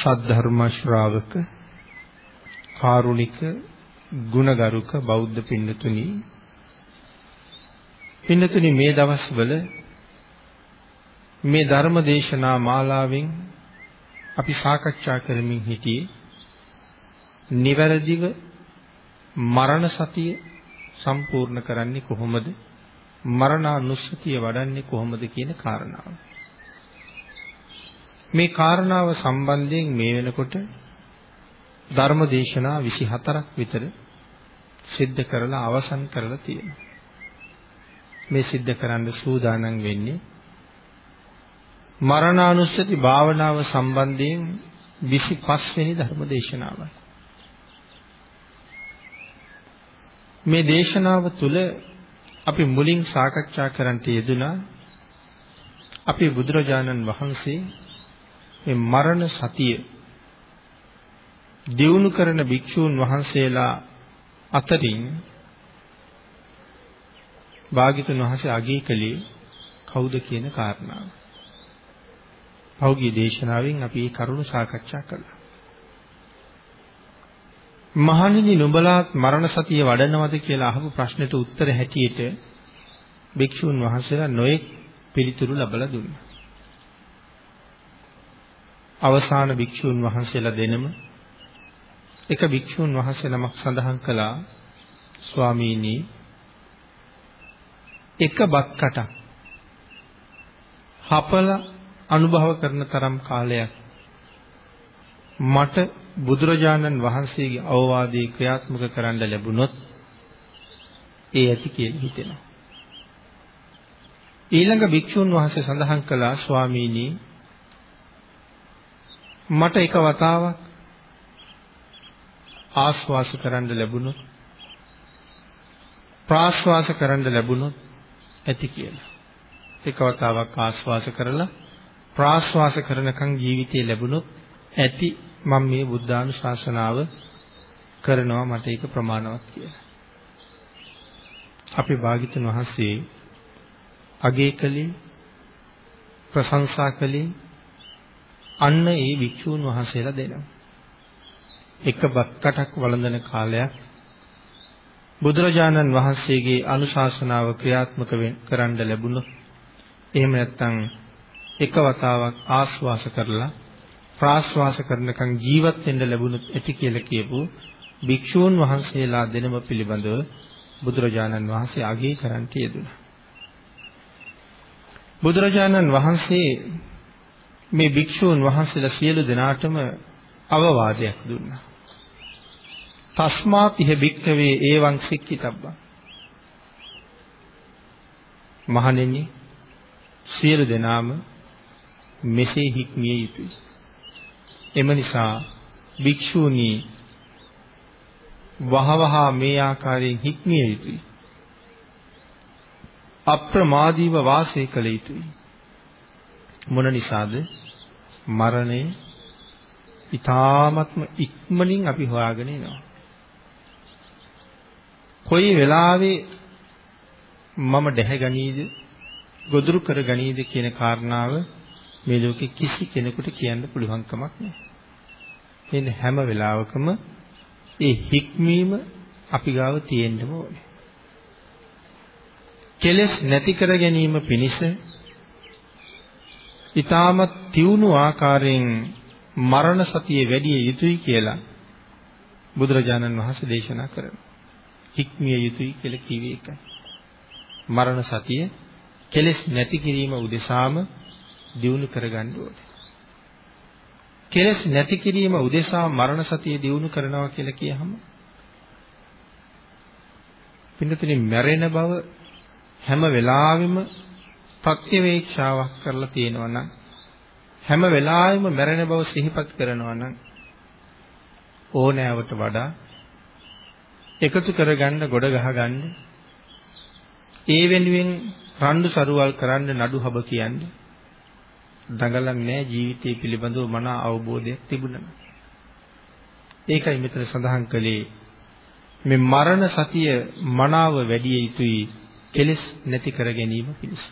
සද්ධර්ම ශ්‍රාවක කාරුණික ගුණගරුක බෞද්ධ පින්නතුනි පින්නතුනි මේ දවස්වල මේ ධර්ම දේශනා මාලාවෙන් අපි සාකච්ඡා කරමින් සිටියේ නිවැරදිව මරණ සතිය සම්පූර්ණ කරන්නේ කොහොමද මරණානුස්සතිය වඩන්නේ කොහොමද කියන කාරණාව. මේ කාරණාව සම්බන්ධයෙන් මේ වෙනකොට ධර්ම දේශනා 24ක් විතර සිද්ධ කරලා අවසන් කරලා තියෙනවා. මේ සිද්ධ කරන්න සූදානම් වෙන්නේ මරණානුස්සති භාවනාව සම්බන්ධයෙන් 25 වෙනි ධර්ම දේශනාවයි. මේ දේශනාව තුළ අපි මුලින් සාකච්ඡා කරන්නට යෙදුනා අපේ බුදුරජාණන් වහන්සේ මේ මරණ සතිය දියුණු කරන භික්ෂූන් වහන්සේලා අතරින් භාග්‍යතුන් වහන්සේ අගය කළේ කවුද කියන කාරණාව. පෞගිය දේශනාවෙන් අපි මේ කරුණු සාකච්ඡා කළා. මහණෙනි නුඹලාත් මරණ සතිය වඩනවද කියලා අහපු ප්‍රශ්නෙට උත්තර හැටියට භික්ෂුන් වහන්සේලා නොඑක් පිළිතුරු ලබලා දුන්නා. අවසාන භික්ෂුන් වහන්සේලා දෙනම එක භික්ෂුන් වහන්සේ නමක් සඳහන් කළා ස්වාමීනි එක බත් කටක් හපලා අනුභව කරන තරම් කාලයක් මට බුදුරජාණන් වහන්සේගේ අවවාදේ ක්‍රියාත්මක කරන්න ලැබුණොත් ඒ ඇති කියලා හිතෙනවා. ඊළඟ භික්ෂුන් වහන්සේ සඳහන් කළා ස්වාමීනි මට එක වතාවක් ආස්වාස කරන්න ලැබුණොත් ප්‍රාස්වාස කරන්න ලැබුණොත් ඇති කියලා. එක වතාවක් ආස්වාස කරලා ප්‍රාශ්වාස කරනකන් ජීවිතේ ලැබුණොත් ඇති මම මේ බුද්ධානුශාසනාව කරනවා මට ඒක ප්‍රමාණවත් කියලා. අපේ භාග්‍යතුන් වහන්සේ අගේ කලේ ප්‍රශංසා කලේ අන්න ඒ වික්ෂූන් වහන්සේලා දෙනවා. එක බක්කටක් වළඳන කාලයක් බුදුරජාණන් වහන්සේගේ අනුශාසනාව ක්‍රියාත්මක කරන්න ලැබුණොත් එහෙම නැත්නම් එක වතාවක් ආස්වාස කරලා ප්‍රාස්වාස කරනකන් ජීවත් වෙන්න ලැබුණොත් ඇති කියලා කියපු භික්ෂූන් වහන්සේලා දෙනම පිළිබඳව බුදුරජාණන් වහන්සේ අගය කරන්ට යෙදුණා. බුදුරජාණන් වහන්සේ මේ භික්ෂූන් වහන්සේලා සියලු දෙනාටම අවවාදයක් දුන්නා. තස්මාත් ඉහ භික්කවේ ඒවං සික්කිතබ්බං. මහණෙනි සියලු දෙනාම මෙසේ හික්මිය යුතුය. එම නිසා භික්ෂූනි වහවහ මේ ආකාරයෙන් හික්මිය යුතුය. අප්‍රමාදීව වාසය කළ යුතුය. මොන නිසාද? මරණය ඊ타ත්ම ඉක්මනින් අපි හොයාගෙන එනවා. කොයි වෙලාවේ මම දැහැගනීද ගොදුරු කරගනීද කියන කාරණාව මේ ලෝකේ කිසි කෙනෙකුට කියන්න පුළුවන් කමක් නැහැ. එන්නේ හැම වෙලාවකම ඒ හික්මීම අපි ගාව තියෙන්න ඕනේ. කෙලස් නැති කර ගැනීම පිණිස ඊටමත් තියුණු ආකාරයෙන් මරණ සතිය වැඩි යුතුයි කියලා බුදුරජාණන් වහන්සේ දේශනා කරනවා. හික්මිය යුතුයි කියලා කිව්වේ ඒකයි. මරණ සතිය කෙලස් නැති කිරීම උදෙසාම දියුණු කරගන්න ඕනේ. කෙලස් නැති කිරීම උදෙසා මරණ සතිය දියුණු කරනවා කියලා කියහම පින්නතුනි මැරෙන බව හැම වෙලාවෙම ප්‍රත්‍යවේක්ෂාවක් කරලා තියෙනවා නම් හැම වෙලාවෙම මැරෙන බව සිහිපත් කරනවා නම් ඕනෑවට වඩා එකතු කරගන්න ගොඩ ගහගන්න ඒ වෙනුවෙන් රණ්ඩු සරුවල් කරන්න නඩු හබ කියන්නේ දඟලන්නේ ජීවිතය පිළිබඳව මන අවබෝධයක් තිබුණා. ඒකයි මෙතන සඳහන් කළේ මේ මරණ සතිය මනාව වැඩි යුතුයි කෙලස් නැති කර ගැනීම පිණිස.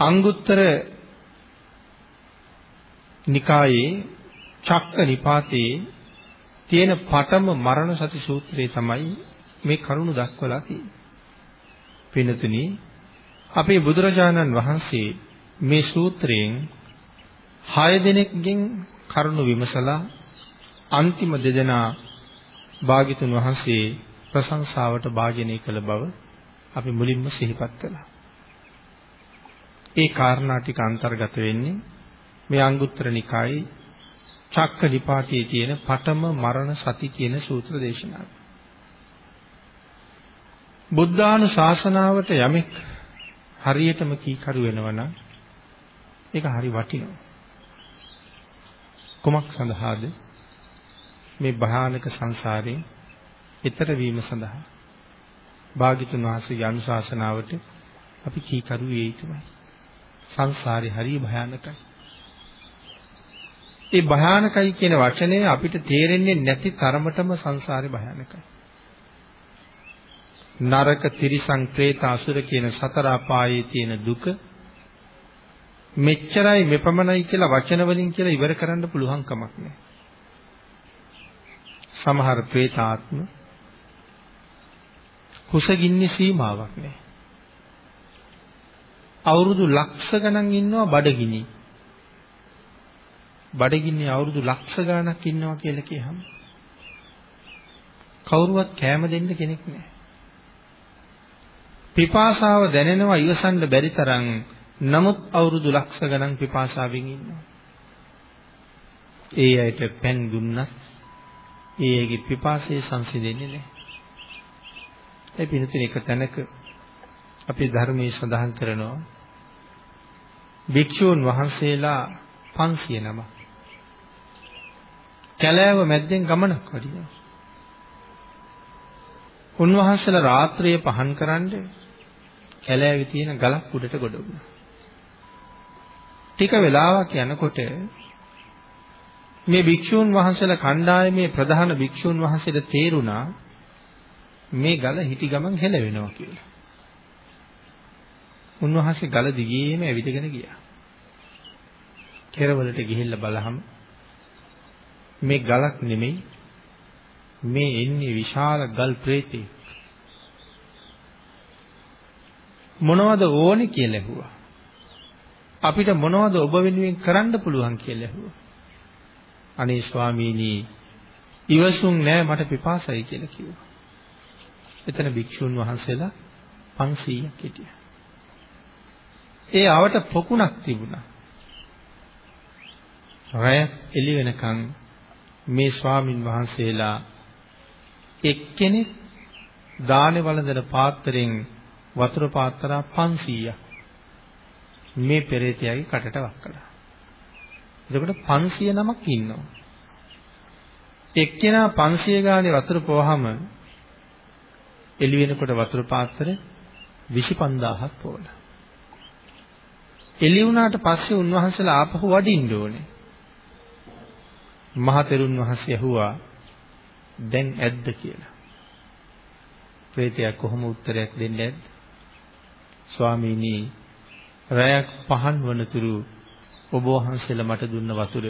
අංගුත්තර නිකායේ චක්ක නිපාතේ තියෙන පඨම මරණ සති සූත්‍රය තමයි මේ කරුණ දක්වලා තියෙන්නේ. පින්තුනි අපේ බුදුරජාණන් වහන්සේ මේ සූත්‍රයෙන් හය දෙනෙක්ගෙන් කරුණ විමසලා අන්තිම දෙදෙනා භාග්‍යතුන් වහන්සේ ප්‍රශංසාවට භාජනය කළ බව අපි මුලින්ම සිහිපත් කළා. ඒ කාරණා ටික අන්තර්ගත වෙන්නේ මේ අංගුත්තර නිකායේ චක්ක නිපාතයේ තියෙන පඨම මරණ සති කියන සූත්‍ර දේශනාව. බුද්ධානුශාසනාවට යමෙක් හරියටම කීකරු වෙනවනම් ඒක හරි වටිනවා. කොමක් සඳහාද මේ භයානක සංසාරයෙන් ඈතර වීම සඳහා භාග්‍යතුන් වහන්සේගේ අනුශාසනාවට අපි කීකරු විය යුතුයි. සංසාරේ හරිය භයානකයි. ඒ භයානකයි කියන වචනේ අපිට තේරෙන්නේ නැති තරමටම සංසාරේ භයානකයි. නරක තිරිසං പ്രേත අසුර කියන සතර අපායේ තියෙන දුක මෙච්චරයි මෙපමණයි කියලා වචන වලින් කියලා ඉවර කරන්න පුළුවන් කමක් නැහැ. සමහර പ്രേතාත්ම කුසගින්නේ සීමාවක් නැහැ. අවුරුදු ලක්ෂ ගණන් ඉන්නවා බඩගිනි. බඩගින්නේ අවුරුදු ලක්ෂ ගණනක් ඉන්නවා කියලා කියහම කවුරුවත් කැම දෙන්න කෙනෙක් නැහැ. පිපාසාව දැනෙනවා ඉවසන්න බැරි තරම් නමුත් අවුරුදු ලක්ෂ ගණන් පිපාසාවෙන් ඉන්නවා. ඒ අයට පෙන් දුන්නත් ඒ අයගේ පිපාසය සංසිඳෙන්නේ නැහැ. ඒ පිළිතුර එක තැනක අපේ ධර්මයේ සඳහන් කරනවා භික්ෂූන් වහන්සේලා 500 නමක් කැලෑව මැද්දෙන් ගමනක් වඩිනවා. උන්වහන්සේලා රාත්‍රියේ පහන් කරන්න කැලෑවේ තියෙන ගලක් උඩට ගොඩ වුණා. ටික වෙලාවක් යනකොට මේ භික්ෂූන් වහන්සේලා කණ්ඩායමේ ප්‍රධාන භික්ෂූන් වහන්සේට තේරුණා මේ ගල හිටි ගමන් හෙලවෙනවා කියලා. උන්වහන්සේ ගල දිගේම ඇවිදගෙන ගියා. කෙරවලට ගිහිල්ලා බලහම මේ ගලක් නෙමෙයි මේ එන්නේ විශාල ගල් ප්‍රේතෙක්. මොනවද ඕනේ කියලා ඇහුවා. අපිට මොනවද ඔබ වෙනුවෙන් කරන්න පුළුවන් කියලා ඇහුවා. අනේ ස්වාමීනි ඉවසුම් නෑ මට පිපාසයි කියලා කිව්වා. එතන භික්ෂුන් වහන්සේලා 500ක් හිටියා. ඒ ආවට පොකුණක් තිබුණා. රැය එළි වෙනකන් මේ ස්වාමින් වහන්සේලා එක්කෙනෙක් දානේ වළඳන පාත්‍රයෙන් වතුර පාත්‍රා 500ක් මේ පෙරේතයාගේ කටට වක් කළා. එතකොට 500 නමක් ඉන්නවා. එක්කෙනා 500 ගානේ වතුර පොවහම එළි වෙනකොට වතුර පාත්‍රය 25000ක් පොවලා. එළි වුණාට පස්සේ උන්වහන්සේලා ආපහු වඩින්න ඕනේ. මහතෙරුන් වහන්සේ ඇහුවා දැන් ඇද්ද කියලා. ප්‍රේතයා කොහොම උත්තරයක් දෙන්නේ ඇද්ද? ස්වාමීනි රැයක් පහන් වනතුරු ඔබ වහන්සේලා මට දුන්න වතුර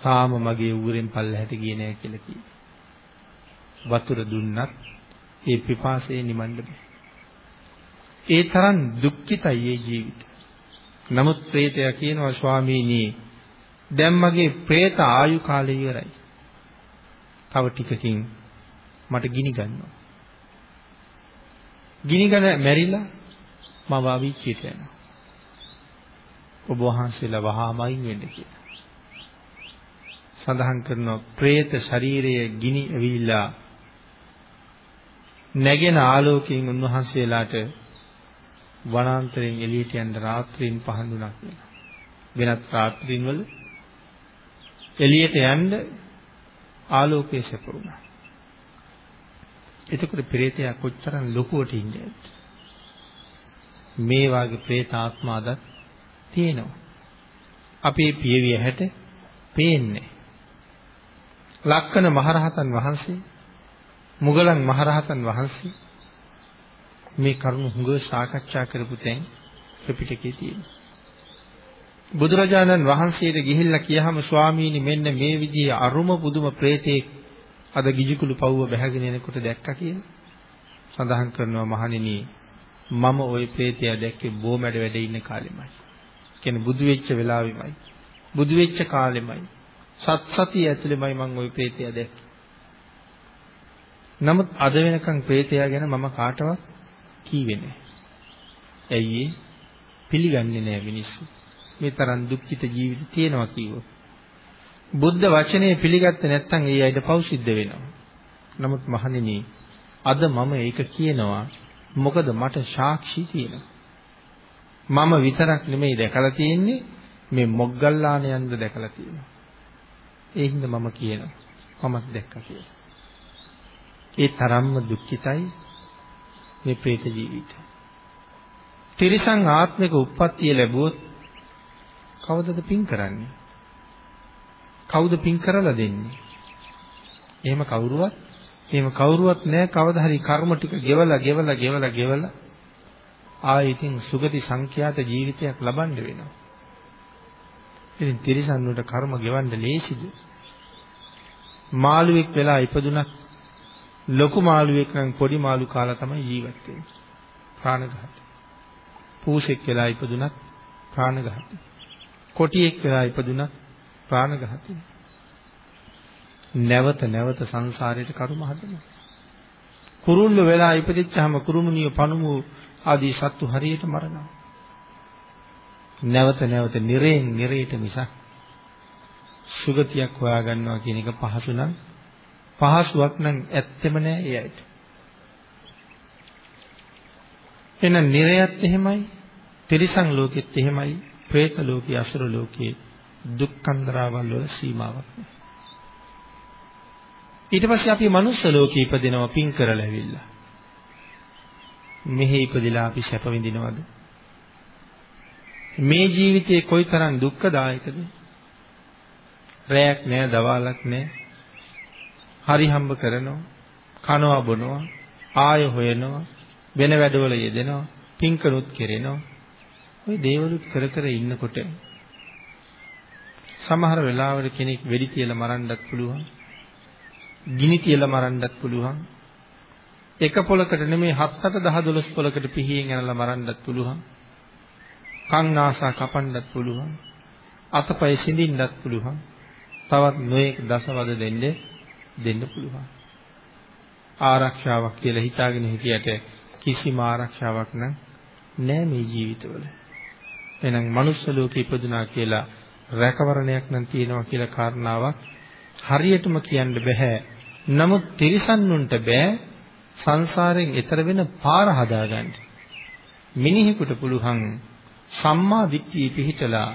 තාම මගේ ඌරෙන් පල්ලහැට ගියේ නෑ කියලා කිව්වා. වතුර දුන්නත් ඒ පිපාසය නිමන්න බෑ. ඒ තරම් දුක්ඛිතයි ඒ ජීවිතය. නමුත් ප්‍රේතයා කියනවා ස්වාමීනි දැන් මගේ പ്രേත ආයු කාලය ඉවරයි. තව ටිකකින් මට ගිනි ගන්නවා. ගිනි ගන මැරිලා මම ආවිච්චියට යනවා. ඔබ වහන්සේලා වහාමයින් වෙන්න කියලා. සඳහන් කරනවා പ്രേත ශරීරයේ ගිනි ඇවිල්ලා නැගෙන ආලෝකයෙන් උන්වහන්සේලාට වනාන්තරයෙන් එළියට යන්න රාත්‍රියෙන් පහඳුනක් වෙනවා. වෙනත් රාත්‍රීන්වල එළියට යන්න ආලෝකයේ සැපුණා. එතකොට ප්‍රේතයා කොච්තරම් ලොකුවට ඉන්නේ මේ වාගේ പ്രേත ආත්ම අද තියෙනවා. අපේ පියවිය හැට පේන්නේ. ලක්කන මහරහතන් වහන්සේ මුගලන් මහරහතන් වහන්සේ මේ කරුණු හුඟ සාකච්ඡා කරපු තැන් ත්‍රිපිටකයේ තියෙනවා. බුදුරජාණන් වහන්සේට ගිහිල්ලා කියහම ස්වාමීනි මෙන්න මේ විදිහේ අරුම පුදුම ප්‍රේතෙක් අද ගිජිකුළු පවුව බැහැගෙන එනකොට දැක්කා කියලා සඳහන් කරනවා මහණෙනි මම ওই ප්‍රේතයා දැක්කේ බොමැඩ වැඩ ඉන්න කාලෙමයි. කියන්නේ බුදු වෙච්ච වෙලාවෙමයි. බුදු වෙච්ච කාලෙමයි. සත් සතිය ඇතුළෙමයි මම ওই ප්‍රේතයා දැක්කේ. නමුත් අද වෙනකන් ප්‍රේතයා ගැන මම කාටවත් කීවේ නැහැ. ඇයි පිළිගන්නේ නැහැ මිනිස්සු. මේ තරම් දුක්ඛිත ජීවිත තියෙනවා කිව්වොත්. බුද්ධ වචනේ පිළිගත්තේ නැත්නම් ඒ අයිට පව් සිද්ධ වෙනවා. නමුත් මහණෙනි අද මම ඒක කියනවා මොකද මට සාක්ෂි තියෙනවා. මම විතරක් නෙමෙයි දැකලා තියෙන්නේ මේ මොග්ගල්ලාණයන්ද දැකලා තියෙනවා. ඒ හින්දා මම කියනවා මමත් දැක්කා කියලා. ඒ තරම්ම දුක්ඛිතයි මේ പ്രേත ජීවිතය. තිරිසන් ආත්මික උප්පත්තිය ලැබුවොත් කවදද පින් කරන්නේ? කවුද පින් කරලා දෙන්නේ? එහෙම කවුරුවත් එහෙම කවුරුවත් නැහැ කවදා හරි කර්ම ටික ගෙවලා ගෙවලා ගෙවලා ගෙවලා ආයෙකින් සුගති සංඛ්‍යාත ජීවිතයක් ලබන්න වෙනවා. ඉතින් තිරිසන් වලට කර්ම ගෙවන්න ලේසිද? මාළුවෙක් වෙලා ඉපදුනත් ලොකු මාළුවෙක් නම් පොඩි මාළු කාලා තමයි ජීවත් වෙන්නේ. ප්‍රාණඝාතය. පූසෙක් වෙලා ඉපදුනත් ප්‍රාණඝාතය. කොටියෙක් වෙලා ඉපදුනත් ප්‍රාණඝාතය. නැවත නැවත සංසාරයට කරුම හදනවා. කුරුල්ල වෙලා ඉපදිච්චාම කුරුමුනිය පණුමු ආදී සත්තු හරියට මරනවා. නැවත නැවත නිරේන් නිරේට මිසක් සුගතියක් හොයාගන්නවා කියන එක පහසු නම් පහසුවක් නම් ඇත්තෙම නෑ ඒ අයට. එහෙනම් නිරයත් එහෙමයි, තිරිසන් ලෝකෙත් එහෙමයි, പ്രേත ලෝකයේ අසුර ලෝකයේ දුක්ඛන්දරාවල් වල සීමාවක් නෑ. ඊට පස්සේ අපි මනුස්ස ලෝකේ ඉපදිනවා පින් කරලා ඇවිල්ලා. මෙහි ඉපදිලා අපි සැප විඳිනවද? මේ ජීවිතේ කොයිතරම් දුක්ඛදායකද? රැයක් නෑ, දවාලක් නෑ. හරි හම්බ කරනවා, කනවා බොනවා, ආය හොයනවා, වෙන වැඩවල යෙදෙනවා, පින්කනුත් කෙරෙනවා. ওই දේවලුත් කර කර ඉන්නකොට සමහර වෙලාවට කෙනෙක් වෙඩි තියලා මරන්නත් පුළුවන්. ගිනි තියලා මරන්නත් පුළුවන්. එක පොලකට නෙමෙයි 7 8 10 12 පොලකට පිහියෙන් යනලා මරන්නත් පුළුවන්. කන් නාසා කපන්නත් පුළුවන්. අතපය සිඳින්නත් පුළුවන්. තවත් නොයෙක් දසවද දෙන්නේ දෙන්න පුළුවන්. ආරක්ෂාවක් කියලා හිතාගෙන හිටියට කිසිම ආරක්ෂාවක් නැහැ මේ ජීවිතවල. එහෙනම් මනුස්ස ලෝකෙ ඉපදුනා කියලා රැකවරණයක් නම් තියෙනවා කියලා කාරණාවක් හරියටම කියන්න බෑ. නමුත් තිරිසන්නුන්ට බෑ සංසාරයෙන් එතර වෙන පාර හදාගන්න. මිනිහෙකුට පුළුවන් සම්මා දිට්ඨිය පිහිටලා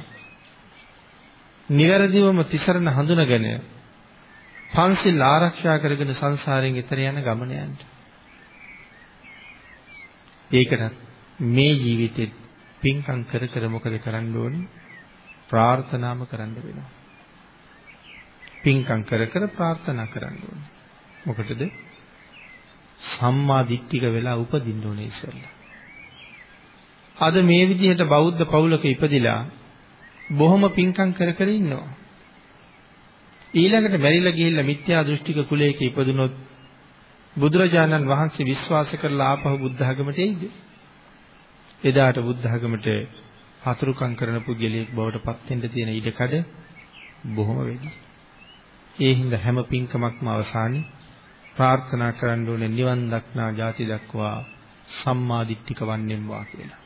නිවැරදිවම තිසරණ හඳුනගෙන පන්සිල් ආරක්ෂා කරගෙන සංසාරයෙන් එතර යන ගමන යන්න. ඒකට මේ ජීවිතෙත් පින්කම් කර කර මොකද කරන්න ඕනේ? ප්‍රාර්ථනාම කරන්න වෙනවා. පින්කම් කර කර ප්‍රාර්ථනා කරන්න ඕනේ. මොකටද? සම්මා දිට්ඨික වෙලා උපදින්න ඕනේ ඉස්සෙල්ලා. අද මේ විදිහට බෞද්ධ පවුලක ඉපදිලා බොහොම පින්කම් කර කර ඉන්නවා. ඊළඟට මැරිලා ගිහිල්ලා මිත්‍යා දෘෂ්ටික කුලයක ඉපදුනොත් බුදුරජාණන් වහන්සේ විශ්වාස කරලා ආපහු බුද්ධ ධර්මයට එයිද? එදාට බුද්ධ ධර්මයට හතුරුකම් කරන පුද්ගලයෙක් බවට පත් වෙන්න තියෙන ඉඩකඩ බොහොම වැඩි. ඒ හින්දා හැම පින්කමක්ම අවසානයේ ප්‍රාර්ථනා කරන්න ඕනේ නිවන් දක්නා ජාති දක්වා සම්මා දිට්ඨික වන්නෙම් වා කියලා.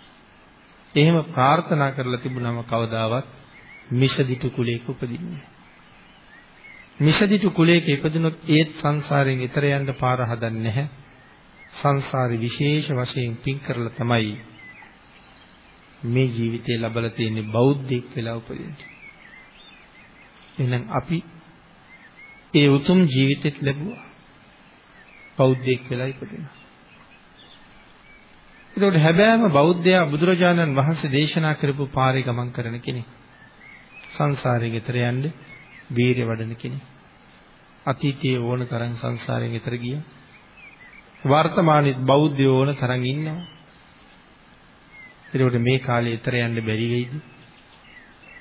එහෙම ප්‍රාර්ථනා කරලා තිබුණම කවදාවත් මිෂදිතු කුලයක උපදින්නේ මිෂදිතු කුලයක ඉපදුනොත් ඒත් සංසාරයෙන් ඈතර යන්න පාර හදන්නේ නැහැ. සංසාරේ විශේෂ වශයෙන් පින් කරලා තමයි මේ ජීවිතේ ලබලා තියෙන්නේ බෞද්ධෙක් වෙලා උපදින්න. එහෙනම් අපි ඒ උතුම් ජීවිතෙත් ලැබුවා. බෞද්ධෙක් වෙලා ඉපදුණා. එතකොට හැබෑම බෞද්ධයා බුදුරජාණන් වහන්සේ දේශනා කරපු පාරේ ගමන් කරන කෙනෙක්. සංසාරේ ගෙතර යන්න වීරිය වඩන කෙනෙක්. අතීතයේ ඕන තරම් සංසාරයෙන් ගෙතර ගියා. වර්තමානයේ බෞද්ධයෝ ඕන තරම් ඉන්නවා. ඒකට මේ කාලේ ඊතර යන්න බැරි වෙයිද?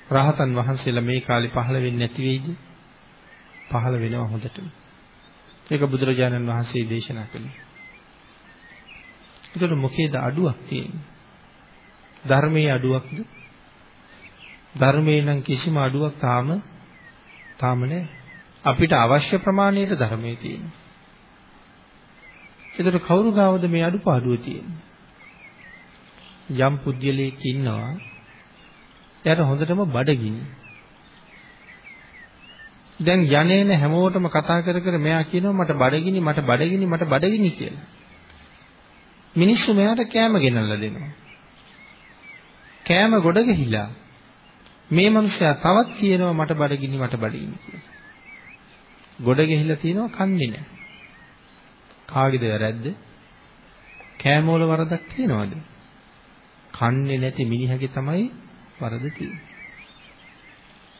රහතන් වහන්සේලා මේ කාලේ පහළ වෙන්නේ නැති වෙයිද? පහළ වෙනවා හොඳටම. ඒක බුදුරජාණන් වහන්සේ දේශනා කළේ. ඒකට මොකේද අඩුවක් තියෙන්නේ? ධර්මයේ අඩුවක්ද? ධර්මයේ නම් කිසිම අඩුවක් තාම තාම නැහැ. අපිට අවශ්‍ය ප්‍රමාණයට ධර්මයේ තියෙනවා. ඒකට කවුරු ගාවද මේ අඩුපාඩුව තියෙන්නේ? යම් පුද්ගලයෙක් ඉන්නවා එයාට හොඳටම බඩගිනි. දැන් යන්නේන හැමෝටම කතා කර කර මෙයා කියනවා මට බඩගිනි මට බඩගිනි මට බඩගිනි කියලා. මිනිස්සු මෙයාට කෑම ගෙනල්ලා දෙනවා. කෑම ගොඩ ගිහිලා මේ මිනිස්සයා තවත් කියනවා මට බඩගිනි මට බඩගිනි කියලා. ගොඩ ගිහිලා තියනවා කන්නේ නැහැ. කාගේද වැරද්ද? කෑම වල වරදක් තියනවද? කන්නේ නැති මිනිහගේ තමයි වරද තියෙන්නේ.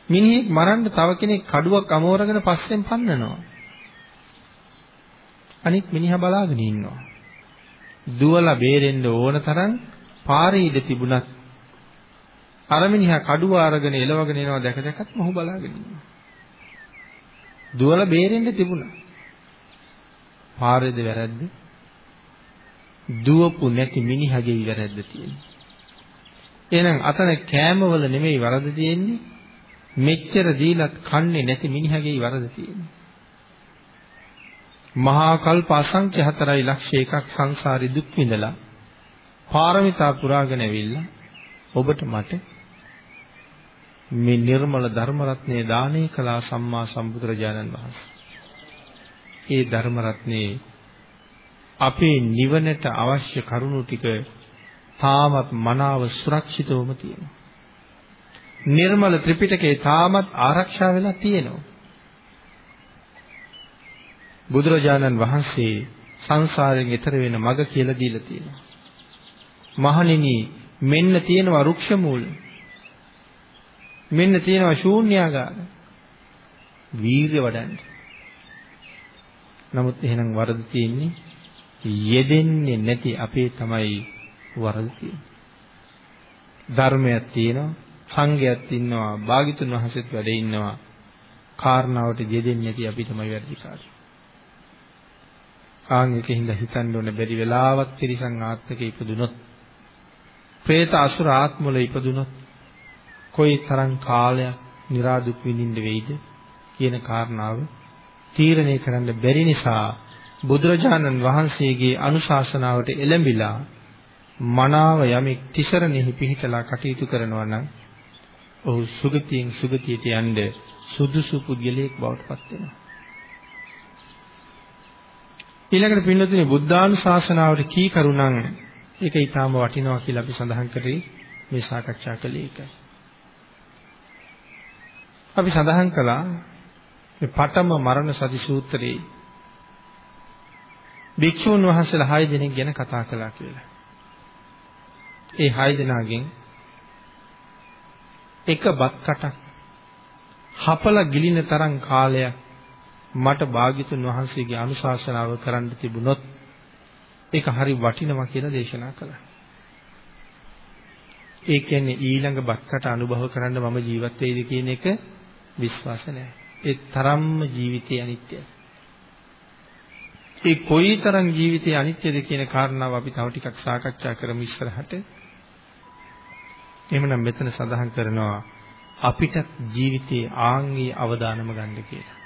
මිනිහෙක් මරන්න තව කෙනෙක් කඩුවක් අමෝරගෙන පස්සෙන් පන්නනවා. අනිත් මිනිහා බලාගෙන ඉන්නවා. දුවලා බේරෙන්න ඕන තරම් පාරේ ඉඳ තිබුණත් අර මිනිහා කඩුව අරගෙන එලවගෙන එනවා දැක දැකත් මොහු බලාගෙන ඉන්නවා. දුවලා බේරෙන්න තිබුණා. පාරේද වැරද්ද? දුවපු නැති මිනිහගේ වැරද්ද තියෙන්නේ. එහෙනම් අතන කෑමවල නෙමෙයි වරද තියෙන්නේ. මෙච්චර දීලත් කන්නේ නැති මිනිහගේ වරද තියෙන්නේ. මහා කල්ප අසංඛ්‍ය 4 ලක්ෂ එකක් සංසාරේ දුක් විඳලා පාරමිතා පුරාගෙන ඇවිල්ලා ඔබට මට මේ නිර්මල ධර්ම රත්නයේ දානය කළා සම්මා සම්බුදුරජාණන් වහන්සේ. ඒ ධර්ම රත්නයේ අපේ නිවනට අවශ්‍ය කරුණු ටික තාමත් මනාව සුරක්ෂිතවම තියෙනවා. නිර්මල ත්‍රිපිටකේ තාමත් ආරක්ෂා වෙලා තියෙනවා. බුදුරජාණන් වහන්සේ සංසාරයෙන් එතර වෙන මඟ කියලා දීලා තියෙනවා. මහණෙනි මෙන්න තියෙනවා රුක්ෂ මූල. මෙන්න තියෙනවා ශූන්‍යාගාර. වීර්ය වඩන්න. නමුත් එහෙනම් වරද තියෙන්නේ යෙදෙන්නේ නැති අපේ තමයි වරද තියෙන්නේ. ධර්මයක් තියෙනවා, සංඝයක් ඉන්නවා, භාග්‍යතුන් වහන්සේත් වැඩ ඉන්නවා. කාරණාවට යෙදෙන්නේ නැති අපි තමයි වැඩිකාරී. ආන් එකකින්ද හිතන්න ඕන බැරි වෙලාවක් තිරිසන් ආත්මක ඉපදුනොත් പ്രേත අසුර ආත්මවල ඉපදුනොත් කොයි තරම් කාලයක් નિરાදුක් විඳින්න වෙයිද කියන කාරණාව තීරණය කරන්න බැරි නිසා බුදුරජාණන් වහන්සේගේ අනුශාසනාවට එළඹිලා මනාව යමෙක් තිසරණෙහි පිහිටලා කටයුතු කරනවා නම් ඔහු සුගතියෙන් සුගතියට යන්න සුදුසු පුද්ගලයෙක් බවට පත් වෙනවා. ඊළඟට පින්නතුනේ බුද්ධානුශාසනාවට කී කරුණන් ඒක ඊටාම වටිනවා කියලා අපි සඳහන් කරේ මේ සාකච්ඡා කළේ ඒකයි. අපි සඳහන් කළා මේ පඨම මරණ සති සූත්‍රයේ භික්ෂුන් වහන්සේලා 6 දෙනෙක් ගැන කතා කළා කියලා. ඒ 6 දෙනාගෙන් එක බත් කටක් හපල ගිලින තරම් කාලයක් මට භාග්‍යතුන් වහන්සේගේ අනුශාසනාව කරන්න තිබුණොත් ඒක හරි වටිනවා කියලා දේශනා කළා. ඒ කියන්නේ ඊළඟ බත්කට අනුභව කරන්න මම ජීවත් වෙයිද කියන එක විශ්වාස නැහැ. ඒ තරම්ම ජීවිතය අනිත්‍යයි. ඒ කොයිතරම් ජීවිතය අනිත්‍යද කියන කාරණාව අපි තව ටිකක් සාකච්ඡා කරමු ඉස්සරහට. එහෙමනම් මෙතන සඳහන් කරනවා අපිට ජීවිතයේ ආන්ගේ අවදානම ගන්න කියලා.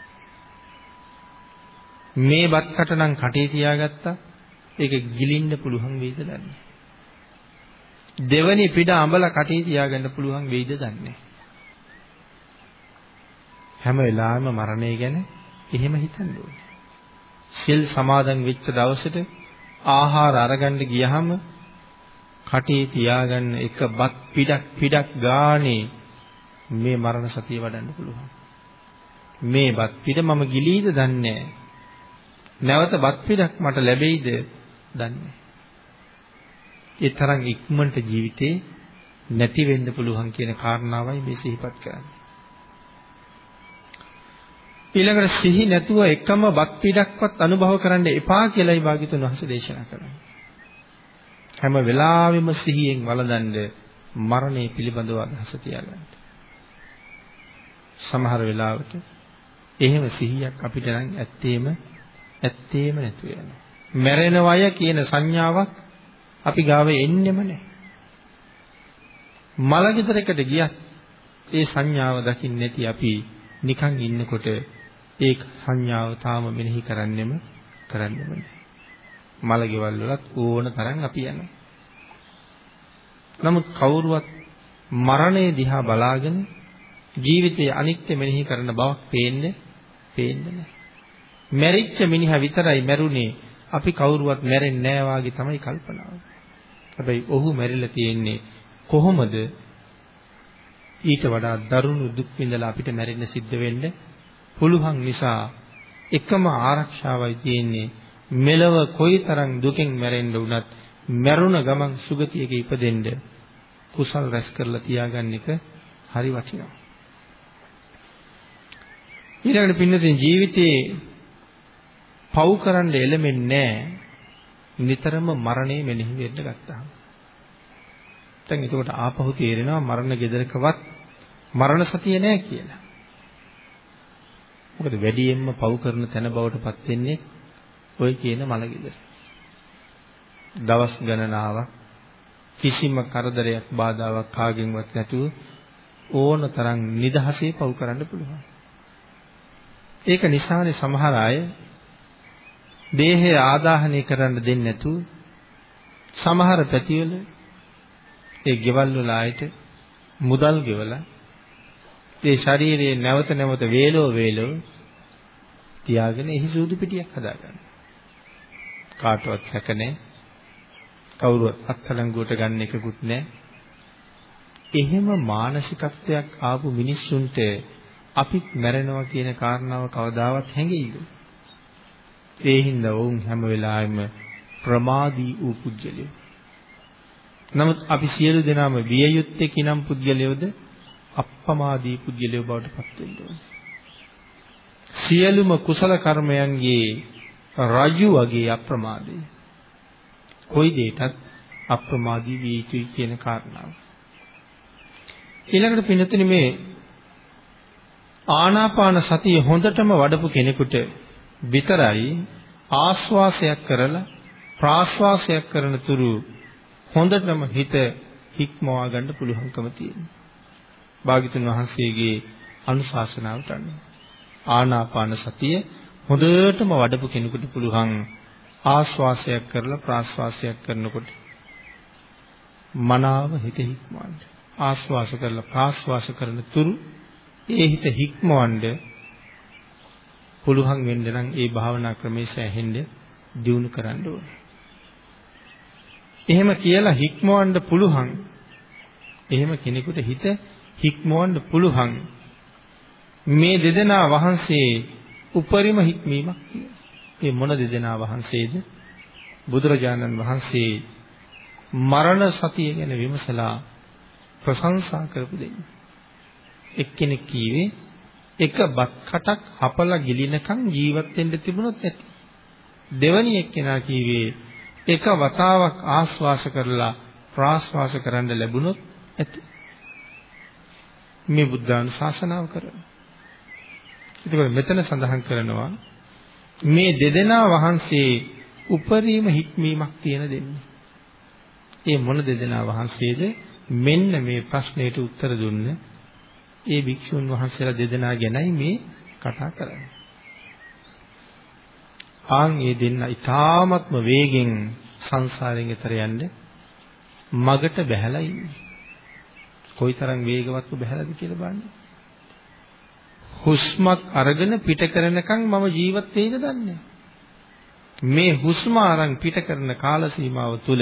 මේ බත් කට නම් කටේ තියාගත්තා ඒක ගිලින්න පුළුවන් වෙයිද දන්නේ දෙවනි පිට අඹල කටේ තියාගන්න පුළුවන් වෙයිද දන්නේ හැම වෙලාවෙම මරණය ගැන එහෙම හිතන්න ඕනේ සිල් සමාදන් වෙච්ච දවසට ආහාර අරගන්න ගියහම කටේ තියාගන්න එක බත් පිටක් පිටක් ගානේ මේ මරණ සතිය වඩන්න පුළුවන්. මේ බත් පිට මම ගිලීද දන්නේ නැවත බත් පිටක් මට ලැබෙයිද දන්නේ ඒ තරම් ඉක්මනට ජීවිතේ නැති වෙන්න පුළුවන් කියන කාරණාවයි මේ සිහිපත් කරන්නේ. ඊළඟට සිහි නැතුව එකම බත් පිටක්වත් අනුභව කරන්න එපා කියලායි භාග්‍යතුන් වහන්සේ දේශනා කරන්නේ. හැම වෙලාවෙම සිහියෙන් වළඳන්න මරණය පිළිබඳව අදහස තියාගන්න. සමහර වෙලාවට එහෙම සිහියක් අපිට නම් ඇත්තේම ඇත්තේම නැතු වෙනවා. මැරෙනවය කියන සංඥාවක් අපි ගාවේ එන්නෙම නැහැ. මලගෙදරකට ගියත් ඒ සංඥාව දකින්න නැති අපි නිකන් ඉන්නකොට ඒ සංඥාව තාම මෙනෙහි කරන්නෙම කරන්නෙම නැහැ. මලගෙවල් වලත් ඕන තරම් අපි යනවා. නමුත් කවුරුවත් මරණය දිහා බලාගෙන ජීවිතයේ අනිත්‍ය මෙනෙහි කරන බවක් පේන්නේ පේන්නේ නැහැ. මැරිච්ච මිනිහා විතරයි මැරුණේ අපි කවුරුවත් මැරෙන්නේ නැහැ වාගේ තමයි කල්පනාව. හැබැයි ඔහු මැරිලා තියෙන්නේ කොහොමද ඊට වඩා දරුණු දුක් විඳලා අපිට මැරෙන්න සිද්ධ වෙන්න පුළුවන් නිසා එකම ආරක්ෂාවයි තියෙන්නේ මෙලව කොයිතරම් දුකෙන් මැරෙන්න වුණත් මැරුණ ගමන් සුගතියක ඉපදෙන්න කුසල් රැස් කරලා තියාගන්න එක හරි වටිනවා. ඊළඟට පින්නතින් ජීවිතේ පව් කරන්න එළමෙන්නේ නැහැ. නිතරම මරණය මෙනෙහි වෙන්න ගත්තාම. දැන් එතකොට ආපහු තේරෙනවා මරණ gedarකවත් මරණ සතිය නැහැ කියලා. මොකද වැඩියෙන්ම පව් කරන තැන බවට පත් වෙන්නේ ওই කියන මල ගෙදර. දවස් ගණනාවක් කිසිම කරදරයක් බාධාවක් කාගෙන්වත් නැතුව ඕන තරම් නිදහසේ පව් කරන්න පුළුවන්. ඒක නිසානේ සමහර අය දේහය ආදාහනය කරන්න දෙන්නේ නැතුව සමහර පැතිවල ඒ ගෙවල් වල ආයත මුදල් ගෙවලා ඒ ශරීරයේ නැවත නැවත වේලෝ වේලෝ තියාගෙන එහි සූදු පිටියක් හදාගන්න. කාටවත් සැක නැහැ. කවුරුවත් අත්හලංගුවට ගන්න එකකුත් නැහැ. එහෙම මානසිකත්වයක් ආපු මිනිස්සුන්ට අපිත් මැරෙනවා කියන කාරණාව කවදාවත් හැඟෙයිද? ඒ හින්දා වුන් හැම වෙලාවෙම ප්‍රමාදී වූ පුජ්‍යලියෝ. නමුත් අපි සියලු දෙනාම විය යුත්තේ කිනම් පුජ්‍යලියෝද? අප්පමාදී පුජ්‍යලියෝ බවට පත් වෙන්න ඕනේ. සියලුම කුසල කර්මයන්ගේ රජු වගේ අප්‍රමාදී. කොයි දෙයකටත් අප්‍රමාදී විය යුතුයි කියන කාරණාව. ඊළඟට පින්නතුනි මේ ආනාපාන සතිය හොඳටම වඩපු කෙනෙකුට විතරයි ආස්වාසයක් කරලා ප්‍රාස්වාසයක් කරන තුරු හොඳටම හිත හික්මවා ගන්න පුළුවන්කම තියෙනවා. භාග්‍යතුන් වහන්සේගේ අනුශාසනාවට අනුව ආනාපාන සතිය හොඳටම වඩපු කෙනෙකුට පුළුවන් ආස්වාසයක් කරලා ප්‍රාස්වාසයක් කරනකොට මනාව හිත හික්මවන්න. ආස්වාස කරලා ප්‍රාස්වාස කරන තුරු ඒ හිත හික්මවන්න පුළුවන් වෙන්න නම් ඒ භාවනා ක්‍රමයේ සෑහෙන්න දියුණු කරන්න ඕනේ. එහෙම කියලා හික්මවන්න පුළුවන්. එහෙම කෙනෙකුට හිත හික්මවන්න පුළුවන්. මේ දෙදෙනා වහන්සේ උපරිම හික්මීමක් ඒ මොන දෙදෙනා වහන්සේද? බුදුරජාණන් වහන්සේ මරණ සතිය ගැන විමසලා ප්‍රශංසා කරපු දෙන්නේ. එක්කෙනෙක් කීවේ එක බත් කටක් හපලා ගිලිනකන් ජීවත් වෙන්න තිබුණොත් ඇති. දෙවැනි එක්කෙනා කීවේ එක වතාවක් ආස්වාස කරලා ප්‍රාස්වාස කරන්න ලැබුණොත් ඇති. මේ බුද්ධානුශාසනාව කරනවා. ඒකවල මෙතන සඳහන් කරනවා මේ දෙදෙනා වහන්සේ උපරිම හික්මීමක් තියෙන දෙන්නේ. ඒ මොන දෙදෙනා වහන්සේද? මෙන්න මේ ප්‍රශ්නෙට උත්තර දුන්නේ ඒ භික්ෂුන් වහන්සේලා දෙදෙනා ගැනයි මේ කතා කරන්නේ. ආන් මේ දෙන්න ඊ타ත්ම වේගෙන් සංසාරයෙන් එතර යන්න මගට බැහැලා ඉන්නේ. කොයිතරම් වේගවත්ව බැහැලාද කියලා බලන්න. හුස්මක් අරගෙන පිට කරනකන් මම ජීවත් වෙයිද දන්නේ මේ හුස්ම අරන් පිට කරන කාල සීමාව තුල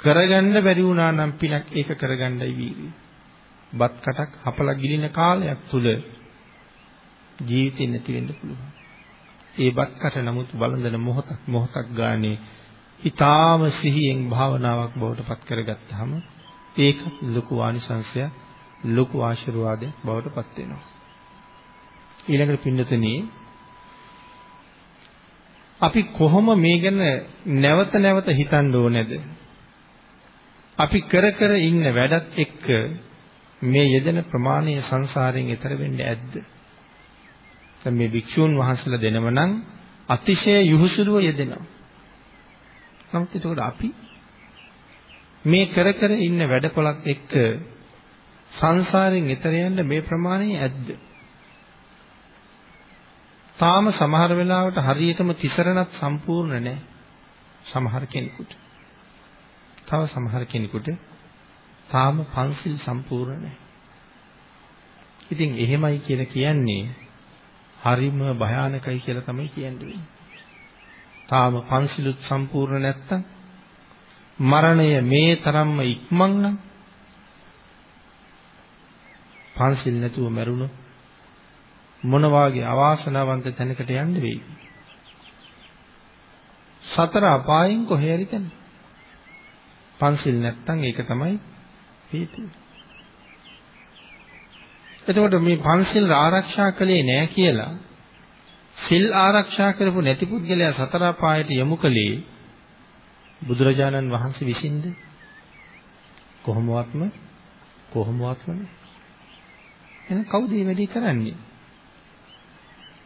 කරගන්න බැරි වුණා නම් පිනක් ඒක කරගන්නයි වීරිය. බත් කටක් හපලා ගිලින කාලයක් තුල ජීවිතේ නැති වෙන්න පුළුවන්. ඒ බත් කට නමුත් බලඳන මොහොතක් මොහොතක් ගානේ ඊටාම සිහියෙන් භාවනාවක් බවට පත් කරගත්තාම ඒක ලොකු ආනිසංශයක් ලොකු ආශිර්වාදයක් බවට පත් වෙනවා. ඊළඟට පින්නතනේ අපි කොහොම මේ ගැන නැවත නැවත හිතන්න ඕනේද? අපි කර කර ඉන්න වැඩත් එක්ක මේ යෙදෙන ප්‍රමාණය සංසාරයෙන් එතර වෙන්නේ ඇද්ද? දැන් මේ භික්ෂූන් වහන්සේලා දෙනව නම් අතිශය යහුසුලුව යෙදෙනවා. නමුත් ඒකට අපි මේ කර කර ඉන්න වැඩපොලක් එක්ක සංසාරයෙන් එතර යන්න මේ ප්‍රමාණය ඇද්ද? තාම සමහර වෙලාවට හරියටම තිසරණත් සම්පූර්ණ නැහැ. සමහර කෙනෙකුට. තව සමහර කෙනෙකුට තාම පන්සිල් සම්පූර්ණ නැහැ. ඉතින් එහෙමයි කියලා කියන්නේ හරිම භයානකයි කියලා තමයි කියන්නේ. තාම පන්සිලුත් සම්පූර්ණ නැත්තම් මරණය මේ තරම්ම ඉක්මන් නම් පන්සිල් නැතුව මැරුණොත් මොන වාගේ අවාසනාවන්ත තැනකට යන්න වෙයි. සතර අපායෙන් කොහේ හරි තැන. පන්සිල් නැත්තම් ඒක තමයි හේතුව. එතකොට මේ පන්සිල් ආරක්ෂා කළේ නෑ කියලා සිල් ආරක්ෂා කරපු නැති පුද්ගලයා සතර අපායට යමු කලේ බුදුරජාණන් වහන්සේ විසින්ද කොහොමවත්ම කොහොමවත්ම නෑ. එහෙනම් කවුද මේ වැඩේ කරන්නේ?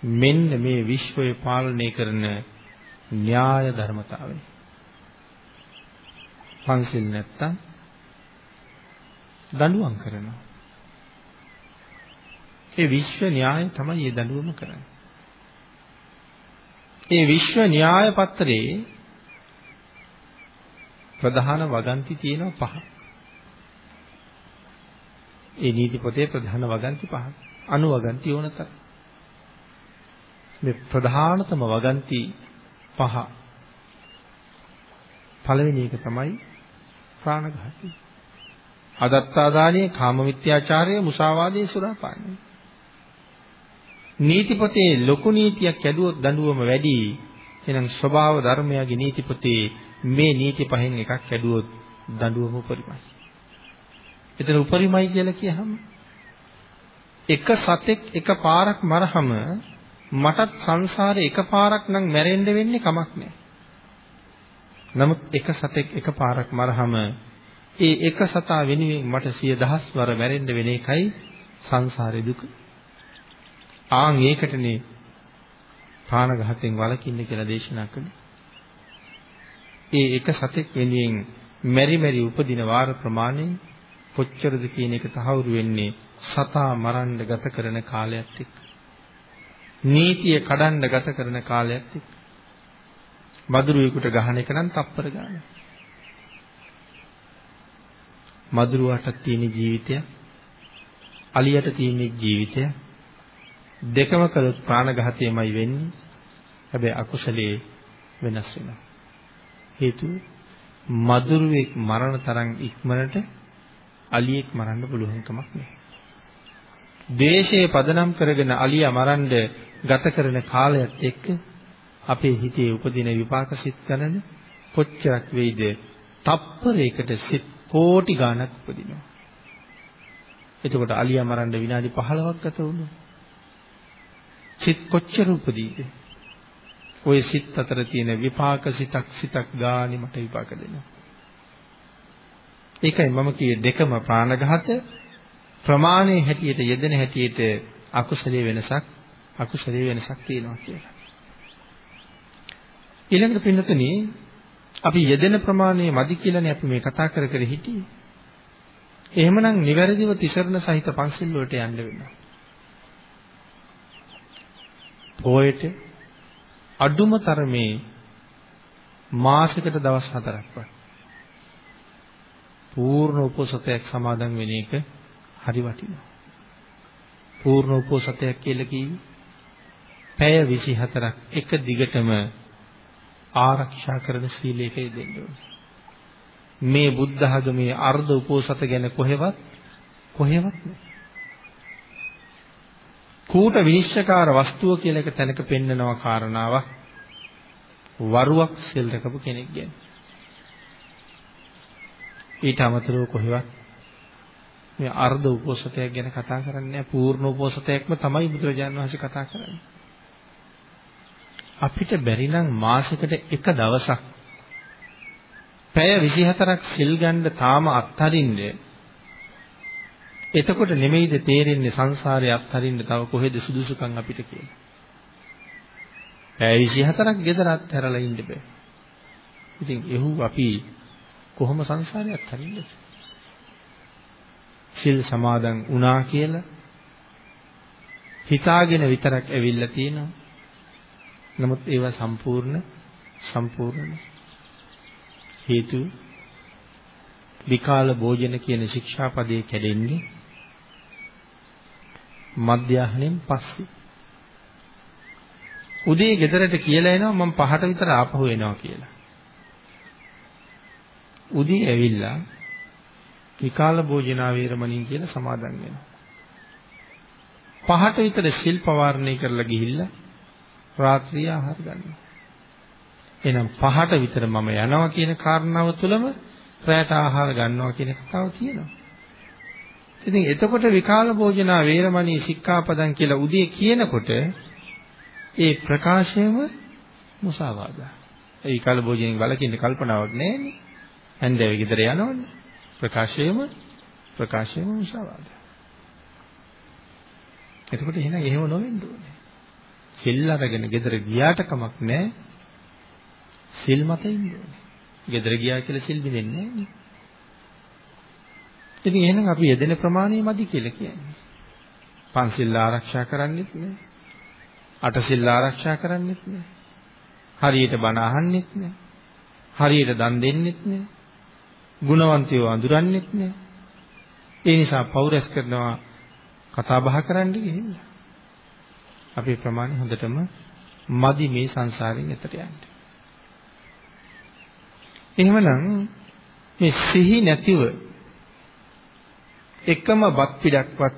මෙන්න මේ විශ්වය පාලනය කරන න්‍යාය ධර්මතාවය. පන්සිල් නැත්තම් දඬුවම් කරනවා. ඒ විශ්ව න්‍යාය තමයි මේ දඬුවම කරන්නේ. ඒ විශ්ව න්‍යාය පත්‍රයේ ප්‍රධාන වගන්ති තියෙනවා පහක්. ඒ නීති පොතේ ප්‍රධාන වගන්ති පහක්. අනු වගන්ති ඕනතරම්. මේ ප්‍රධානතම වගන්ති පහ පළවෙනි එක තමයි ප්‍රාණඝාතය. අදත්තාදානිය, කාමමිත්‍යාචාරය, මුසාවාදයේ සුරාපානය. නීතිපතේ ලොකු නීතියක් ඇදුවොත් දඬුවම වැඩි. එහෙනම් ස්වභාව ධර්මයාගේ නීතිපතේ මේ නීති පහෙන් එකක් ඇදුවොත් දඬුවම උපරිමයි. එතන උපරිමයි කියලා කියහම එක සතෙක් එක පාරක් මරහම මටත් සංසාරේ එකපාරක් නම් මැරෙන්න වෙන්නේ කමක් නැහැ. නමුත් එක සතෙක් එකපාරක් මරහම ඒ එක සතා වෙනුවෙන් මට සිය දහස් වර මැරෙන්න වෙන එකයි සංසාරේ දුක. ආන් ඒකටනේ ප්‍රාණඝාතයෙන් වළකින්න කියලා දේශනා කළේ. ඒ එක සතෙක් වෙනුවෙන් මෙරි මෙරි උපදින වාර ප්‍රමාණය කොච්චරද කියන එක තහවුරු වෙන්නේ සතා මරන්න ගත කරන කාලයත් එක්ක. නීතිය කඩන්න ගත කරන කාලයක් එක්ක. මදුරුවෙකුට ගහන එක නම් තප්පර ගන්න. මදුරුවාට තියෙන ජීවිතය අලියට තියෙන ජීවිතය දෙකම කළොත් ප්‍රාණඝාතයමයි වෙන්නේ. හැබැයි අකුසලයේ වෙනස් වෙනවා. හේතුව මදුරුවෙක් මරණ තරම් ඉක්මනට අලියෙක් මරන්න පුළුවන් කමක් නැහැ. දේශයේ පදනම් කරගෙන අලියා මරන්න ගත කරන කාලයත් එක්ක අපේ හිතේ උපදින විපාක සිත් ගණන කොච්චරක් වෙයිද? තප්පරයකට සිත් කෝටි ගණක් උපදිනවා. එතකොට අලියා මරන්න විනාඩි 15ක් ගත වුණා. සිත් කොච්චර උපදීද? ওই සිත් අතර තියෙන විපාක සිතක් සිතක් ගානේ මට විපාක දෙනවා. ඒකයි මම කියේ දෙකම ප්‍රාණඝාත ප්‍රමාණයේ හැටියට යෙදෙන හැටියට අකුසලයේ වෙනසක් අකුසලයේ වෙනසක් තියෙනවා කියලා. ඊළඟට පින්නතනි අපි යෙදෙන ප්‍රමාණය මදි කියලානේ අපි මේ කතා කර කර හිටියේ. එහෙමනම් නිවැරදිව තිසරණ සහිත පන්සිල් වලට යන්න වෙනවා. පොයට අඩුම තරමේ මාසයකට දවස් හතරක්වත් පූර්ණ උපසතයක් සමාදන් වෙන එක හරි වටිනවා. පූර්ණ උපසතයක් කියලා කිව්වේ පැය 24ක් එක දිගටම ආරක්ෂා කරන සීලයක යෙදෙන්න ඕනේ. මේ බුද්ධ ආගමේ අර්ධ උපෝසත ගැන කොහෙවත් කොහෙවත් නෑ. කූට විනිශ්චයකාර වස්තුව කියලා එක තැනක පෙන්නනවා කාරණාවක් වරුවක් සෙල් රකපු කෙනෙක් ගැන. ඊට අමතරව කොහෙවත් මේ අර්ධ උපෝසතයක් ගැන කතා කරන්නේ නැහැ. පූර්ණ උපෝසතයක්ම තමයි බුදුරජාණන් වහන්සේ කතා කරන්නේ. අපිට බැරි නම් මාසෙකට එක දවසක් පැය 24ක් සිල් ගන්න තාම අත්හරින්නේ එතකොට නෙමෙයිද තේරෙන්නේ සංසාරේ අත්හරින්න තව කොහෙද සුදුසුකම් අපිට කියලා. පැය 24ක් ගෙදර අත්හැරලා ඉන්න බෑ. ඉතින් එහු අපි කොහොම සංසාරේ අත්හරින්නද? සිල් සමාදන් වුණා කියලා හිතාගෙන විතරක් ඇවිල්ලා තියෙනවා. නමුත් ඒවා සම්පූර්ණ සම්පූර්ණ හේතු විකාල භෝජන කියන ශික්ෂාපදේ කැඩෙන්නේ මධ්‍යහ්නෙන් පස්සේ. උදේ ගෙදරට කියලා එනවා මම පහට විතර ආපහු එනවා කියලා. උදේ ඇවිල්ලා විකාල භෝජනා වේරමණී කියලා සමාදන් වෙනවා. පහට විතර සිල් පවාරණය කරලා ගිහිල්ලා රාත්‍රිය ආහාර ගන්නවා. එහෙනම් පහට විතර මම යනවා කියන කාරණාව තුළම රැයට ආහාර ගන්නවා කියන කතාව තියෙනවා. ඉතින් එතකොට විකාල භෝජනා වේරමණී සික්ඛාපදං කියලා උදේ කියනකොට ඒ ප්‍රකාශයම මුසාවාදා. ඒ විකාල භෝජනෙන් වලකින්න කල්පනාවක් නැහැනේ. හන්දෑවේ ගෙදර යනවනේ. ප්‍රකාශයම ප්‍රකාශයම මුසාවාදා. එතකොට එහෙනම් එහෙම නොවෙන්න ඕනේ. සිල් අරගෙන ගෙදර ගියාට කමක් නැහැ. සිල් මත ඉන්න ඕනේ. ගෙදර ගියා කියලා සිල් බිඳෙන්නේ නැහැ නේ. ඉතින් එහෙනම් අපි යෙදෙන ප්‍රමාණය මදි කියලා කියන්නේ. පන්සිල් ආරක්ෂා කරන්නෙත් නෑ. අටසිල් ආරක්ෂා කරන්නෙත් නෑ. හරියට බණ අහන්නෙත් නෑ. හරියට දන් දෙන්නෙත් නෑ. ගුණවන්තයෝ අඳුරන්නෙත් නෑ. ඒ නිසා පෞරස් කරනවා කතා බහ කරන්න ගිහිල්ලා. අපේ ප්‍රමාණය හොඳටම මදි මේ සංසාරයෙන් එතට යන්න. එහෙමනම් මේ සිහි නැතිව එකම බත් පිටක්වත්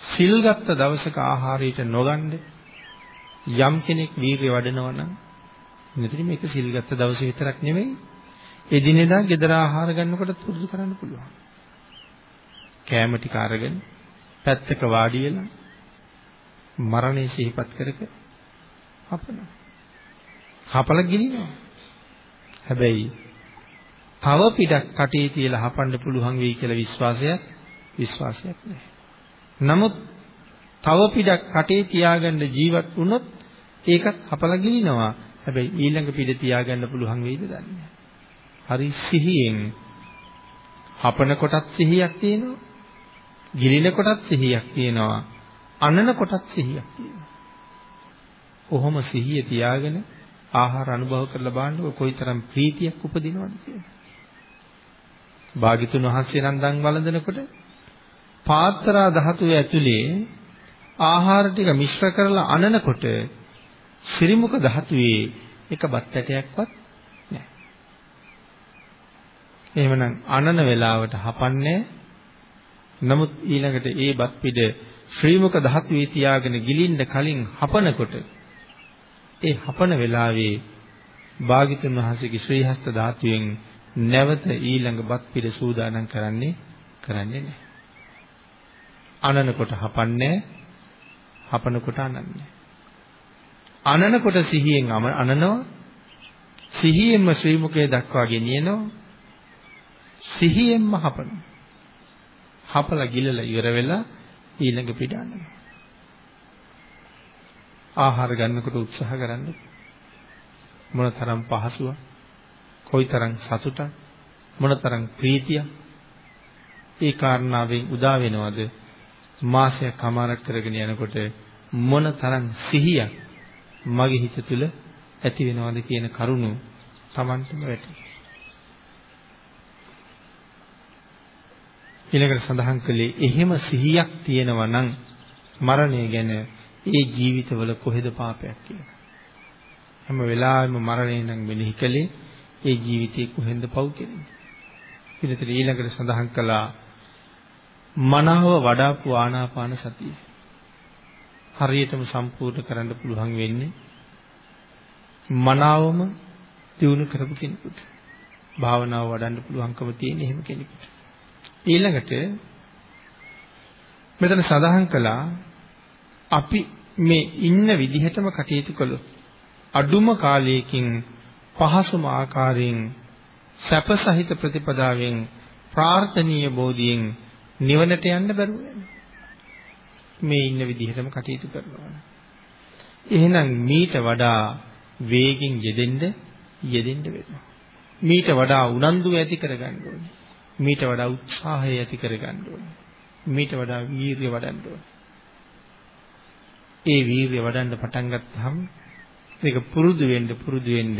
සිල් ගත්ත දවසක ආහාරයට නොගන්න යම් කෙනෙක් වීරිය වඩනවා නම් මෙතන මේක සිල් ගත්ත දවසේ විතරක් නෙමෙයි එදිනෙදා ගෙදර ආහාර ගන්නකොට පුරුදු කරන්න පුළුවන්. කෑම ටික අරගෙන පැත්තක වාඩි වෙලා මරණය සිහිපත් කර කර හපනවා. හපල ගිනිනවා. හැබැයි තව පිටක් කටේ තියලා හපන්න පුළුවන් වෙයි කියලා විශ්වාසයක් විශ්වාසයක් නැහැ. නමුත් තව පිටක් කටේ තියාගන්න ජීවත් වුණොත් ඒකත් හපලා ගිනිනවා. හැබැයි ඊළඟ පිට තියාගන්න පුළුවන් වෙයිද දන්නේ හරි සිහියෙන් හපන කොටත් සිහියක් තියෙනවා. ගිලින කොටත් සිහියක් තියෙනවා. අනන කොටත් සිහියක් තියෙනවා. කොහොම සිහිය තියාගෙන ආහාර අනුභව කරලා බලන්නකො කොයිතරම් ප්‍රීතියක් උපදිනවද කියලා. භාග්‍යතුන් වහන්සේ නම් දන් වළඳනකොට පාත්‍රා ධාතුව ඇතුලේ ආහාර ටික මිශ්‍ර කරලා අනනකොට ශිරිමුක ධාතුවේ එක බත් ඇටයක්වත් නැහැ. එහෙමනම් අනන වේලාවට හපන්නේ නමුත් ඊළඟට ඒ බත් පිට ශ්‍රීමුක ධාතුවේ තියාගෙන ගිලින්න කලින් හපනකොට ඒ හපන වෙලාවේ භාග්‍යතුන් වහන්සේගේ ශ්‍රී හස්ත ධාතුවෙන් නැවත ඊළඟ බත් පිළ සූදානම් කරන්නේ කරන්නේ නැහැ. අනනකොට හපන්නේ හපනකොට අනන්නේ. අනනකොට සිහියෙන් අනනවා සිහියෙන්ම ශ්‍රී මුඛයේ දක්වා ගෙනියනවා සිහියෙන්ම හපනවා. හපලා ගිලලා ඉවර වෙලා ඊළඟ පිට අනනවා. ආහාර ගන්නකොට උත්සාහ කරන්න මොනතරම් පහසුවක් කොයිතරම් සතුටක් මොනතරම් ප්‍රීතියක් ඒ කාරණාවෙන් උදා වෙනවද මාසයක් කමාරක් කරගෙන යනකොට මොනතරම් සිහියක් මගේ හිත තුළ ඇති වෙනවද කියන කරුණු Tamanටම වැටහෙනවා ඊළඟට සඳහන් කළේ එහෙම සිහියක් තියෙනවා නම් මරණය ගැන ඒ ජීවිතවල කොහෙද පාපයක් කියලා. හැම වෙලාවෙම මරණය නම් මෙනෙහි කළේ ඒ ජීවිතේ කොහෙන්ද පව් කෙරෙන්නේ. පිළිතුර ඊළඟට සඳහන් කළා මනාව වඩාපු ආනාපාන සතිය. හරියටම සම්පූර්ණ කරන්න පුළුවන් වෙන්නේ මනාවම දිනු කරපු කෙනෙකුට. භාවනාව වඩන්න පුළුවන්කම තියෙන එහෙම කෙනෙකුට. ඊළඟට මෙතන සඳහන් කළා අපි මේ ඉන්න විදිහටම කටයුතු කළොත් අඩුම කාලයකින් පහසුම ආකාරයෙන් සැපසහිත ප්‍රතිපදාවෙන් ප්‍රාර්ථනීය බෝධියෙන් නිවනට යන්න බැරුව මේ ඉන්න විදිහටම කටයුතු කරනවා. එහෙනම් මීට වඩා වේගින් යෙදෙන්න යෙදෙන්න වෙනවා. මීට වඩා උනන්දු ඇති කරගන්න ඕනේ. මීට වඩා උත්සාහය ඇති කරගන්න ඕනේ. මීට වඩා වීරිය වඩන්න ඕනේ. ඒ වීරිය වඩන්න පටන් ගත්තාම ඒක පුරුදු වෙන්න පුරුදු වෙන්න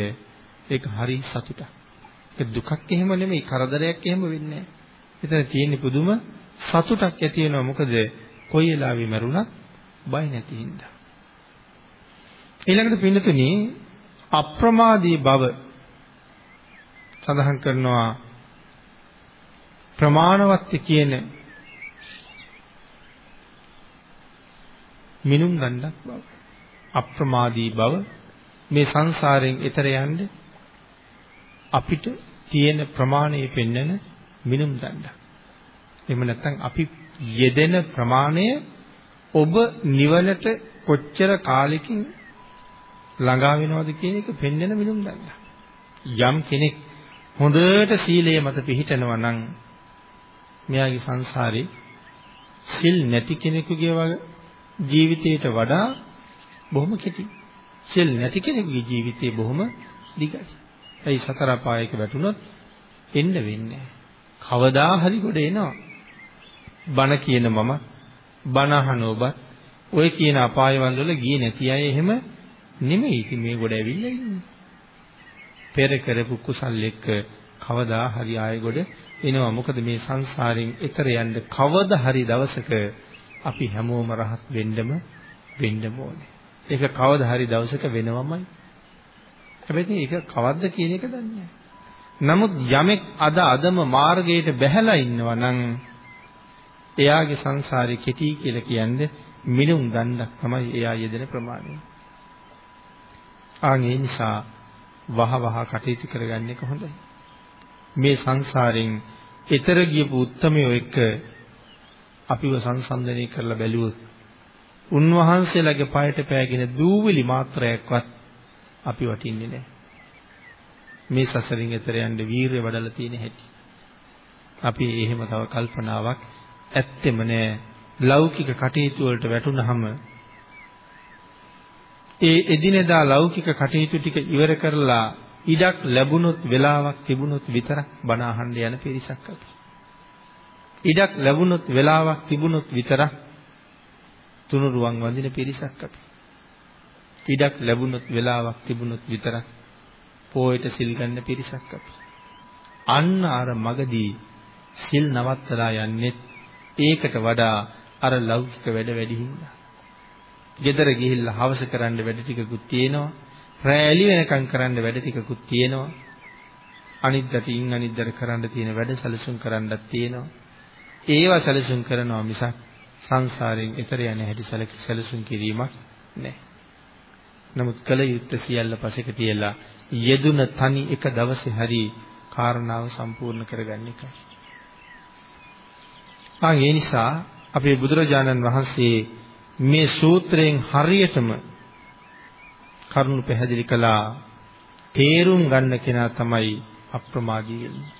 ඒක හරි සතුටක්. ඒක දුකක් එහෙම නෙමෙයි කරදරයක් එහෙම වෙන්නේ නැහැ. එතන තියෙන පුදුම සතුටක් ඇති වෙනවා මොකද කොයි වෙලාවෙ මරුණත් බය නැති හින්දා. ඊළඟට පින්නතුනි අප්‍රමාදී බව සඳහන් කරනවා ප්‍රමාණවත් කියන මිනුම් ගන්නක් බව අප්‍රමාදී බව මේ සංසාරයෙන් එතර යන්න අපිට තියෙන ප්‍රමාණය පෙන්වන මිනුම් දණ්ඩක්. එහෙම නැත්නම් අපි යෙදෙන ප්‍රමාණය ඔබ නිවනට කොච්චර කාලෙකින් ළඟා වෙනවද කියන එක පෙන්වන මිනුම් දණ්ඩක්. යම් කෙනෙක් හොඳට සීලය මත පිහිටනවා නම් මෙයාගේ සංසාරේ සිල් නැති කෙනෙකුගේ ජීවිතයට වඩා බොහොම කෙටි. සිල් නැති කෙනෙකුගේ ජීවිතේ බොහොම දිගයි. ඒ සතර අපායක වැටුනොත් එන්න වෙන්නේ කවදා හරි ගොඩ එනවා. බණ කියන මම බණ අහන ඔබත් ඔය කියන අපායවල වල ගියේ නැති අය එහෙම නෙමෙයි. ඉතින් මේ ගොඩ ඇවිල්ලා ඉන්නේ. පෙර කරපු කුසල් එක්ක කවදා හරි ආයෙ ගොඩ එනවා. මොකද මේ සංසාරයෙන් එතර යන්න කවදා හරි දවසක අපි හැමෝම රහත් වෙන්නම වෙන්නම ඕනේ. ඒක කවදා හරි දවසක වෙනවමයි. හැබැයි ඒක කවද්ද කියන එක දන්නේ නමුත් යමෙක් අද අදම මාර්ගයට බැහැලා ඉන්නවා නම් එයාගේ සංසාරේ කෙටි කියලා කියන්නේ මිනුම් දණ්ඩක් තමයි එයා යෙදෙන ප්‍රමාණය. ආන් ඒ නිසා වහ වහ කටයුතු කරගන්න එක හොඳයි. මේ සංසාරෙන් ඈතර ගියපු උත්මයෝ එක්ක අපිව සංසන්දනය කරලා බැලුවොත් උන්වහන්සේලාගේ পায়ට පෑගෙන දූවිලි මාත්‍රයක්වත් අපි වටින්නේ නැහැ. මේ සසරින් එතර යන්න වීරිය වඩලා තියෙන හැටි. අපි එහෙම තව කල්පනාවක් ඇත්තෙම නැහැ. ලෞකික කටයුතු වලට වැටුනහම ඒ එදිනෙදා ලෞකික කටයුතු ටික ඉවර කරලා ඉඩක් ලැබුණොත් වෙලාවක් තිබුණොත් විතරක් බණ අහන්න යන පිරිසක් අපි. ඉඩක් ලැබුණොත් වෙලාවක් තිබුණොත් විතරක් තුනුරුවන් වඳින පිරිසක් අපි. ඉඩක් ලැබුණොත් වෙලාවක් තිබුණොත් විතරක් පොයට සිල් ගන්න පිරිසක් අපි. අන්න අර මගදී සිල් නවත්තලා යන්නේ ඒකට වඩා අර ලෞකික වැඩ වැඩි හින්දා. ගෙදර ගිහිල්ලා හවස කරන්න වැඩ ටිකකුත් තියෙනවා. රැලි වෙනකම් කරන්න වැඩ ටිකකුත් තියෙනවා. අනිද්දාට ඉන් අනිද්දාට කරන්න තියෙන වැඩ සැලසුම් කරන්නත් තියෙනවා. ඒවා සැලසුම් කරනවා මිසක් සංසාරයෙන් එතර යන හැටි සැලසුම් කිරීමක් නැහැ. නමුත් කල යුත්තේ සියල්ල පසෙක තියලා යෙදුන තනි එක දවසේ හරි කාරණාව සම්පූර්ණ කරගන්න එකයි. ආ ඒ නිසා අපේ බුදුරජාණන් වහන්සේ මේ සූත්‍රයෙන් හරියටම කරුණු පැහැදිලි කළා තේරුම් ගන්න කෙනා තමයි අප්‍රමාදී වෙන්නේ.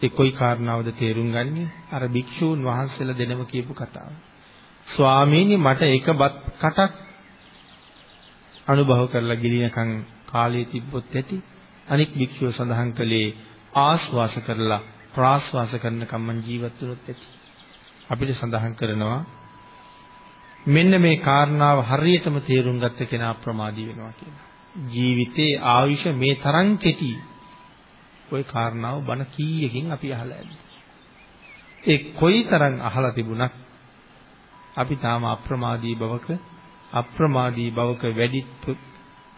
ඒ කොයි කාරණාවද තේරුම් ගන්නේ? අර භික්ෂූන් වහන්සේලා දෙනම කියපු කතාව. ස්වාමීනි මට එක බත් කටක් අනුභව කරලා ගිලිනකන් කාලය තිබ්බොත් ඇති. අනික් භික්ෂුව සඳහන් කළේ ආස්වාස කරලා ප්‍රාස්වාස කරනකම් මං ජීවත් වුණොත් ඇති. අපිට සඳහන් කරනවා මෙන්න මේ කාරණාව හරියටම තේරුම් ගත්ත කෙනා ප්‍රමාදී වෙනවා කියලා. ජීවිතේ ආයුෂ මේ තරම් කෙටි ওই කාරණාව බණ කීයකින් අපි අහලා ඇද්ද? ඒ කොයිතරම් අහලා තිබුණත් අපි තාම අප්‍රමාදී බවක අප්‍රමාදී බවක වැඩි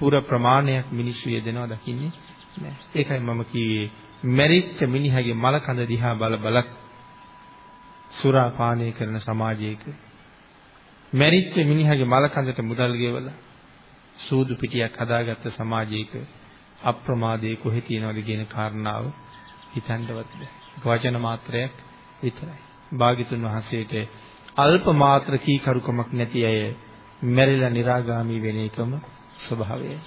පුර ප්‍රමාණයක් මිනිස්සු යෙදෙනවා දකින්නේ නෑ. ඒකයි මම කිව්වේ මැරිච්ච මිනිහගේ මල කඳ දිහා බල බලත් සුරා පානය කරන සමාජයක මැරිච්ච මිනිහගේ මල කඳට මුදල් ගෙවලා සූදු පිටියක් හදාගත්ත සමාජයක අප්‍රමාදයේ කොහෙ තියනවද කියන කාරණාව හිතන්නවත් බෑ. වචන මාත්‍රයක් විතරයි. භාග්‍යතුන් වහන්සේට අල්ප මාත්‍ර කීකරුකමක් නැති අය මැරිලා निराගාමි වෙන එකම ස්වභාවයයි.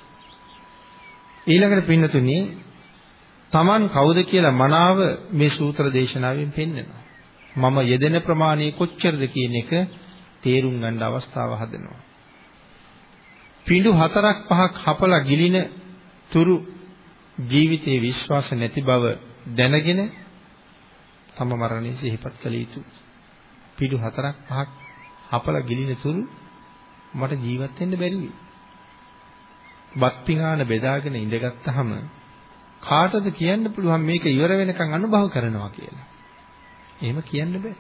ඊළඟට පින්නතුනි Taman කවුද කියලා මනාව මේ සූත්‍ර දේශනාවෙන් පෙන්වනවා. මම යෙදෙන ප්‍රමාණය කොච්චරද කියන එක තේරුම් ගන්න අවස්ථාව හදනවා. පිඬු හතරක් පහක් හපලා ගිලින තුරු ජීවිතේ විශ්වාස නැති බව දැනගෙන තම මරණය සිහිපත් කළ යුතුයි. පිඬු හතරක් පහක් හපලා ගිලින තුරු මට ජීවත් වෙන්න බැරි වෙයි. බත් පිඟාන බෙදාගෙන ඉඳගත්tාම කාටද කියන්න පුළුවන් මේක ඉවර වෙනකන් අනුභව කරනවා කියලා. එහෙම කියන්න බෑ.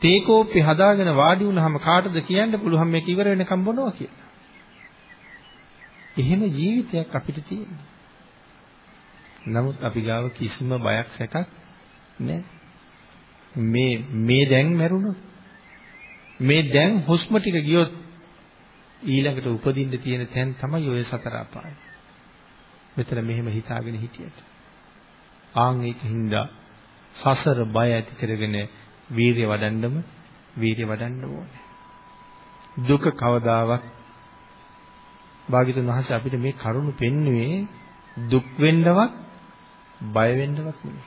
තේ කෝප්පි හදාගෙන වාඩි වුණාම කාටද කියන්න පුළුවන් මේක ඉවර වෙනකම් බොනවා කියලා. එහෙම ජීවිතයක් අපිට තියෙනවා. නමුත් අපි ගාව කිසිම බයක් සැකක් නැහැ. මේ මේ දැන් මැරුණොත් මේ දැන් හුස්ම ටික ගියොත් ඊළඟට උපදින්න තියෙන තැන් තමයි ඔය සතර අපාය. මෙතන මෙහෙම හිතාගෙන හිටියට. ආන් ඒකින්ද සසර බය ඇති කරගෙන වීරිය වඩන්නම වීරිය වඩන්න ඕනේ. දුක කවදාවත් භාග්‍යතුන් වහන්සේ අපිට මේ කරුණ පෙන්වුවේ දුක් වෙන්නවත් බය වෙන්නවත් නෙමෙයි.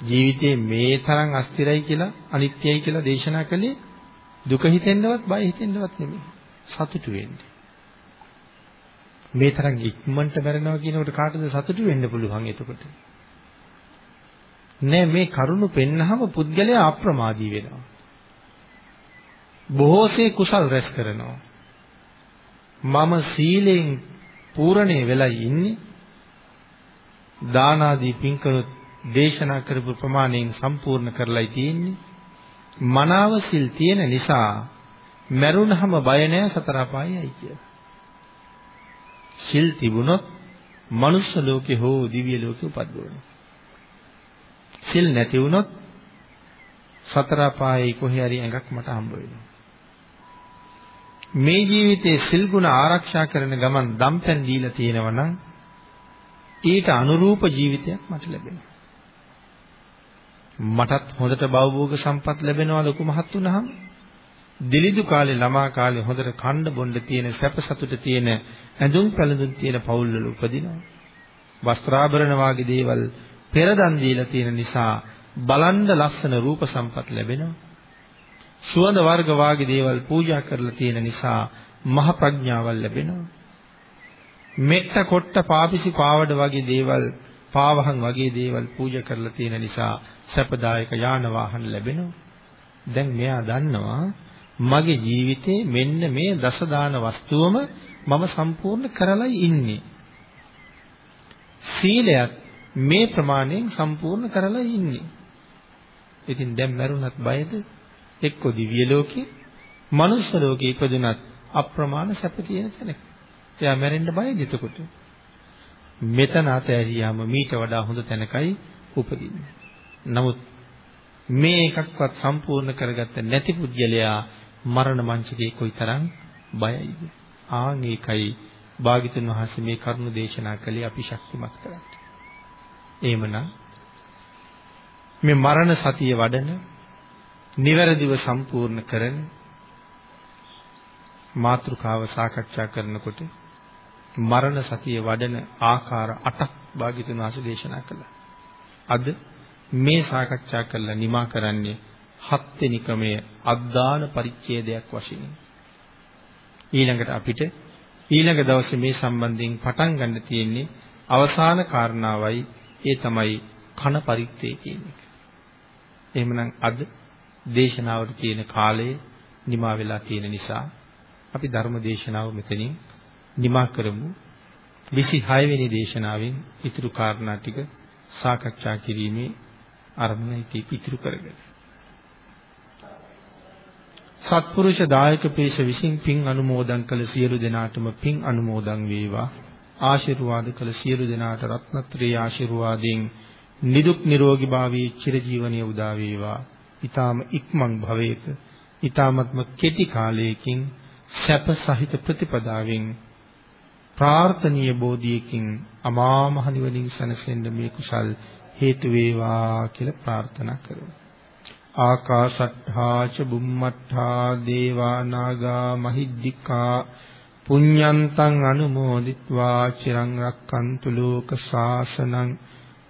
ජීවිතේ මේ තරම් අස්තිරයි කියලා අනිත්‍යයි කියලා දේශනා කළේ දුක හිතෙන්නවත් බය හිතෙන්නවත් නෙමෙයි. සතුටු වෙන්න. මේ තරම් ඉක්මනට මැරෙනවා කියනකොට කාටද සතුටු වෙන්න පුළුවන් එතකොට? නෑ මේ කරුණ පෙන්නහම පුද්ගලයා අප්‍රමාදී වෙනවා. බොහෝසේ කුසල් රැස් කරනවා. මම සීලෙන් පූර්ණේ වෙලා ඉන්නේ. දාන ආදී පින්කනොත් දේශනා කරපු ප්‍රමාණයෙන් සම්පූර්ණ කරලායි තියෙන්නේ. මනාව සිල් තියෙන නිසා මරුණහම බය නැහැ සතර අපායයි කියලා. සිල් තිබුණොත් මනුස්ස ලෝකේ හෝ දිව්‍ය ලෝකේ උපද්දවනවා. සිල් නැති වුණොත් සතර අපායේ කොහේ හරි ඇඟක් මට හම්බ වෙනවා. මේ ජීවිතයේ සිල් ගුණ ආරක්ෂා කරන ගමන් දම්පැන් දීලා තියෙනවා නම් ඊට අනුරූප ජීවිතයක් මට ලැබෙනවා. මටත් හොඳට භවභෝග සම්පත් ලැබෙනවා ලොකු මහත් වුණාම දිලිදු කාලේ ළමා කාලේ හොඳට කන්න බොන්න තියෙන සැප සතුට තියෙන ඇඳුම් පැළඳුම් තියෙන පවුල් වල උපදිනවා. වස්ත්‍රාභරණ වාගේ දේවල් පෙරදන් දීලා තියෙන නිසා බලන්න ලස්සන රූප සම්පත් ලැබෙනවා. සුවඳ වර්ග වාගේ දේවල් පූජා කරලා තියෙන නිසා මහ ප්‍රඥාවල් ලැබෙනවා. මෙට්ට කොට්ට පාපිසි පාවඩ වගේ දේවල් පාවහන් වගේ දේවල් පූජා කරලා තියෙන නිසා සැපදායක යාන වාහන ලැබෙනවා. දැන් මෙයා දන්නවා මගේ ජීවිතේ මෙන්න මේ දස දාන වස්තුවම මම සම්පූර්ණ කරලයි ඉන්නේ. සීලයත් මේ ප්‍රමාණයෙන් සම්පූර්ණ කරලා ඉන්නේ. ඉතින් දැන් මරුණත් බයද? එක්ක දිව්‍ය ලෝකේ, මනුස්ස ලෝකේ ඉපදුනත් අප්‍රමාණ සැප තියෙන තැනක. එයා මැරෙන්න බයද එතකොට? මෙතන අතහැරියාම මීට වඩා හොඳ තැනකයි උපදින්නේ. නමුත් මේ එකක්වත් සම්පූර්ණ කරගත්ත නැති පුද්ගලයා මරණ මංචකේ කොයිතරම් බයයිද? ආන් ඒකයි භාග්‍යතුන් වහන්සේ මේ කරුණ දේශනා කළේ අපි ශක්තිමත් කරන්න. එහෙමනම් මේ මරණ සතිය වඩන නිවැරදිව සම්පූර්ණ කරන මාතෘකාව සාකච්ඡා කරනකොට මරණ සතිය වඩන ආකාර 8ක් භාග්‍යතුන් වහන්සේ දේශනා කළා. අද මේ සාකච්ඡා කරලා නිමා කරන්නේ හත්වෙනි ක්‍රමය අද්දාන පරිච්ඡේදයක් වශයෙන්. ඊළඟට අපිට ඊළඟ දවසේ මේ සම්බන්ධයෙන් පටන් ගන්න තියෙන්නේ අවසාන කාරණාවයි ඒ තමයි කන පරිත්තේ කියන එක. එහෙමනම් අද දේශනාවට තියෙන කාලය නිමා වෙලා තියෙන නිසා අපි ධර්ම දේශනාව මෙතනින් නිමා කරමු. 26 වෙනි දේශනාවෙන් ඊතුරු කාරණා ටික සාකච්ඡා කිරීමේ අරමුණ ඉතිරි කරගෙන. සත්පුරුෂ දායක පේශ විසින් පින් අනුමෝදන් කළ සියලු දෙනාටම පින් අනුමෝදන් වේවා. ආශිර්වාද කළ සියලු දෙනාට රත්නත්‍රයේ ආශිර්වාදයෙන් නිදුක් නිරෝගී භාවයේ චිරජීවනයේ උදා වේවා. ඊ타ම ඉක්මන් භවයක ඊ타මත්ම කෙටි කාලයකින් සැප සහිත ප්‍රතිපදාවෙන් ප්‍රාර්ථනීය බෝධියකින් අමා මහ නිවනින් සැනසෙන්න මේ කුසල් හේතු වේවා කියලා ප්‍රාර්ථනා කරමු. ආකාශට්ඨා ච බුම්මට්ඨා දේවා නාග මහිද්దికා පුඤ්ඤන්තං අනුමෝදිත්වා චිරං රක්칸තු ලෝක සාසනං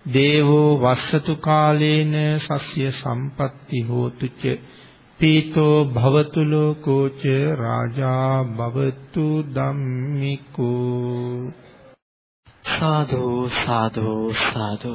දේවෝ වස්සතු කාලේන සස්්‍ය සම්පත්ති හෝතු ච පීතෝ භවතු ලෝකෝ ච රාජා භවතු ධම්මිකෝ සාදු සාදු සාදු